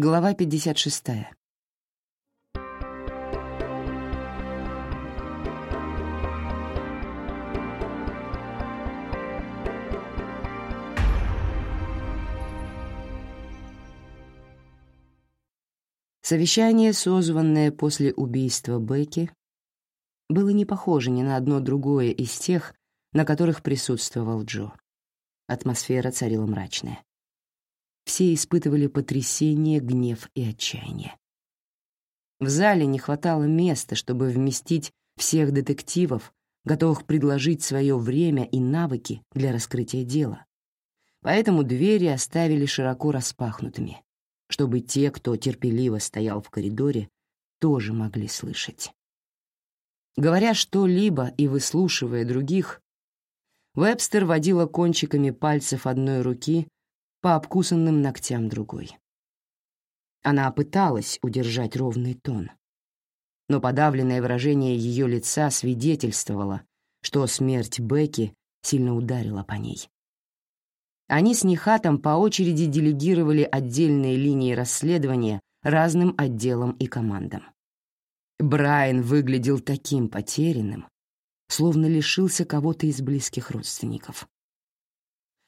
Глава 56. Совещание, созванное после убийства Бекки, было не похоже ни на одно другое из тех, на которых присутствовал Джо. Атмосфера царила мрачная. Все испытывали потрясение, гнев и отчаяние. В зале не хватало места, чтобы вместить всех детективов, готовых предложить свое время и навыки для раскрытия дела. Поэтому двери оставили широко распахнутыми, чтобы те, кто терпеливо стоял в коридоре, тоже могли слышать. Говоря что-либо и выслушивая других, Вебстер водила кончиками пальцев одной руки по обкусанным ногтям другой. Она пыталась удержать ровный тон, но подавленное выражение ее лица свидетельствовало, что смерть Бекки сильно ударила по ней. Они с Нихатом по очереди делегировали отдельные линии расследования разным отделам и командам. Брайан выглядел таким потерянным, словно лишился кого-то из близких родственников.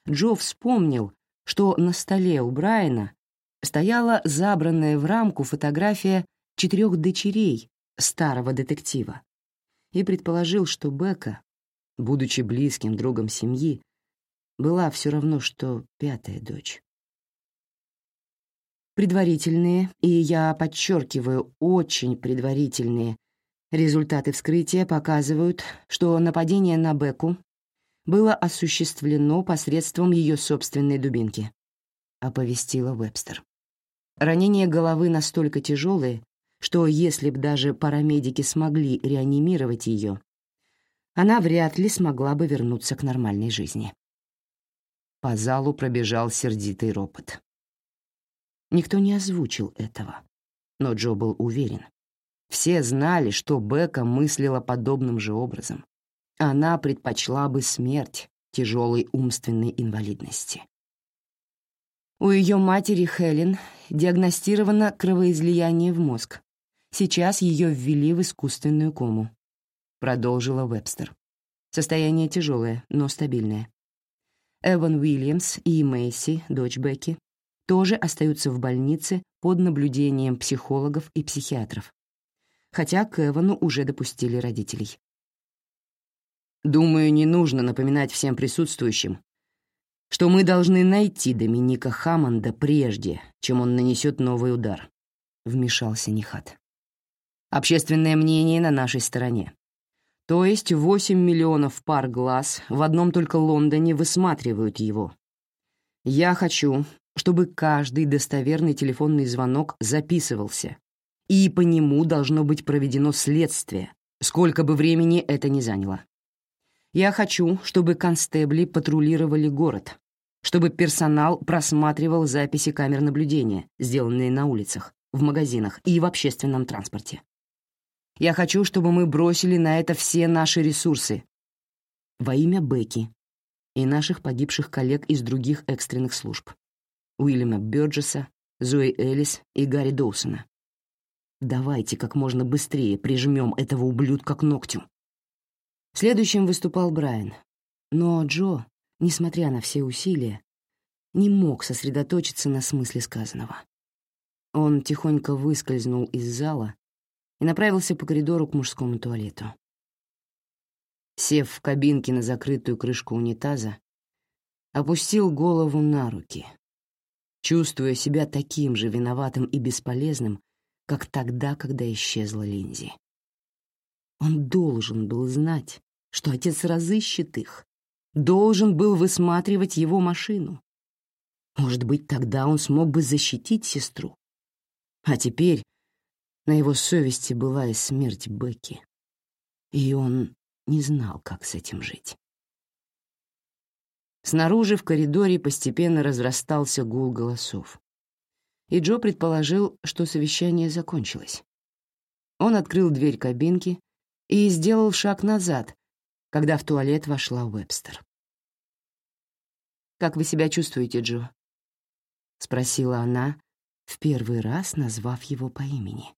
Джо вспомнил, что на столе у Брайана стояла забранная в рамку фотография четырех дочерей старого детектива и предположил, что Бека, будучи близким другом семьи, была все равно, что пятая дочь. Предварительные, и я подчеркиваю, очень предварительные Результаты вскрытия показывают, что нападение на Беку было осуществлено посредством ее собственной дубинки, оповестила Вебстер. Ранения головы настолько тяжелые, что если б даже парамедики смогли реанимировать ее, она вряд ли смогла бы вернуться к нормальной жизни. По залу пробежал сердитый ропот. Никто не озвучил этого, но Джо был уверен. Все знали, что Бека мыслила подобным же образом. Она предпочла бы смерть тяжелой умственной инвалидности. У ее матери Хелен диагностировано кровоизлияние в мозг. Сейчас ее ввели в искусственную кому. Продолжила Вебстер. Состояние тяжелое, но стабильное. Эван Уильямс и Мэйси, дочь Бекки, тоже остаются в больнице под наблюдением психологов и психиатров хотя к Эвану уже допустили родителей. «Думаю, не нужно напоминать всем присутствующим, что мы должны найти Доминика Хаммонда прежде, чем он нанесет новый удар», — вмешался Нихат. «Общественное мнение на нашей стороне. То есть 8 миллионов пар глаз в одном только Лондоне высматривают его. Я хочу, чтобы каждый достоверный телефонный звонок записывался и по нему должно быть проведено следствие, сколько бы времени это ни заняло. Я хочу, чтобы констебли патрулировали город, чтобы персонал просматривал записи камер наблюдения, сделанные на улицах, в магазинах и в общественном транспорте. Я хочу, чтобы мы бросили на это все наши ресурсы во имя Бекки и наших погибших коллег из других экстренных служб — Уильяма Бёрджеса, Зои Эллис и Гарри Доусона. Давайте как можно быстрее прижмем этого ублюдка к ногтю. Следующим выступал Брайан. Но Джо, несмотря на все усилия, не мог сосредоточиться на смысле сказанного. Он тихонько выскользнул из зала и направился по коридору к мужскому туалету. Сев в кабинке на закрытую крышку унитаза, опустил голову на руки, чувствуя себя таким же виноватым и бесполезным, как тогда, когда исчезла Линзи. Он должен был знать, что отец разыщет их, должен был высматривать его машину. Может быть, тогда он смог бы защитить сестру. А теперь на его совести была и смерть Бекки, и он не знал, как с этим жить. Снаружи в коридоре постепенно разрастался гул голосов и Джо предположил, что совещание закончилось. Он открыл дверь кабинки и сделал шаг назад, когда в туалет вошла Уэбстер. «Как вы себя чувствуете, Джо?» — спросила она, в первый раз назвав его по имени.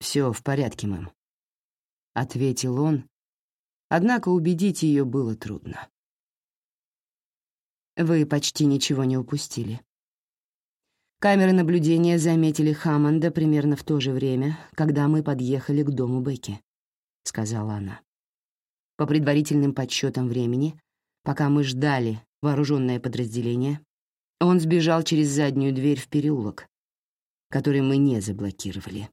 «Все в порядке, мэм», — ответил он, однако убедить ее было трудно. «Вы почти ничего не упустили. Камеры наблюдения заметили Хаммонда примерно в то же время, когда мы подъехали к дому Бекки», — сказала она. По предварительным подсчетам времени, пока мы ждали вооруженное подразделение, он сбежал через заднюю дверь в переулок, который мы не заблокировали.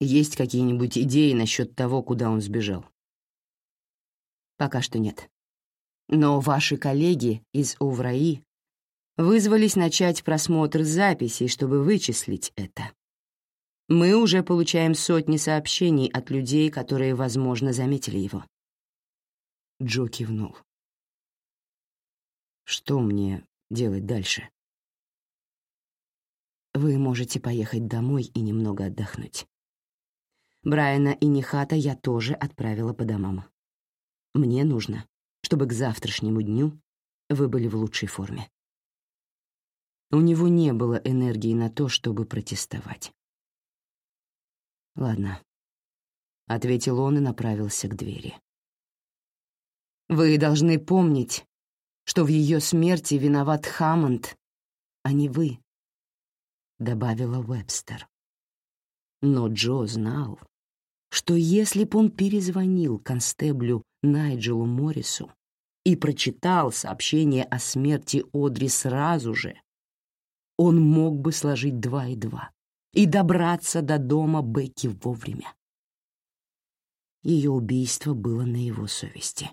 Есть какие-нибудь идеи насчет того, куда он сбежал? Пока что нет. Но ваши коллеги из Увраи вызвались начать просмотр записей, чтобы вычислить это. Мы уже получаем сотни сообщений от людей, которые, возможно, заметили его. Джо кивнул. Что мне делать дальше? Вы можете поехать домой и немного отдохнуть. Брайана и Нихата я тоже отправила по домам. Мне нужно, чтобы к завтрашнему дню вы были в лучшей форме. У него не было энергии на то, чтобы протестовать. «Ладно», — ответил он и направился к двери. «Вы должны помнить, что в ее смерти виноват Хаммонд, а не вы», — добавила Вебстер. Но Джо знал, что если б он перезвонил констеблю Найджелу Моррису и прочитал сообщение о смерти Одри сразу же, он мог бы сложить два и два и добраться до дома Бекки вовремя. Ее убийство было на его совести.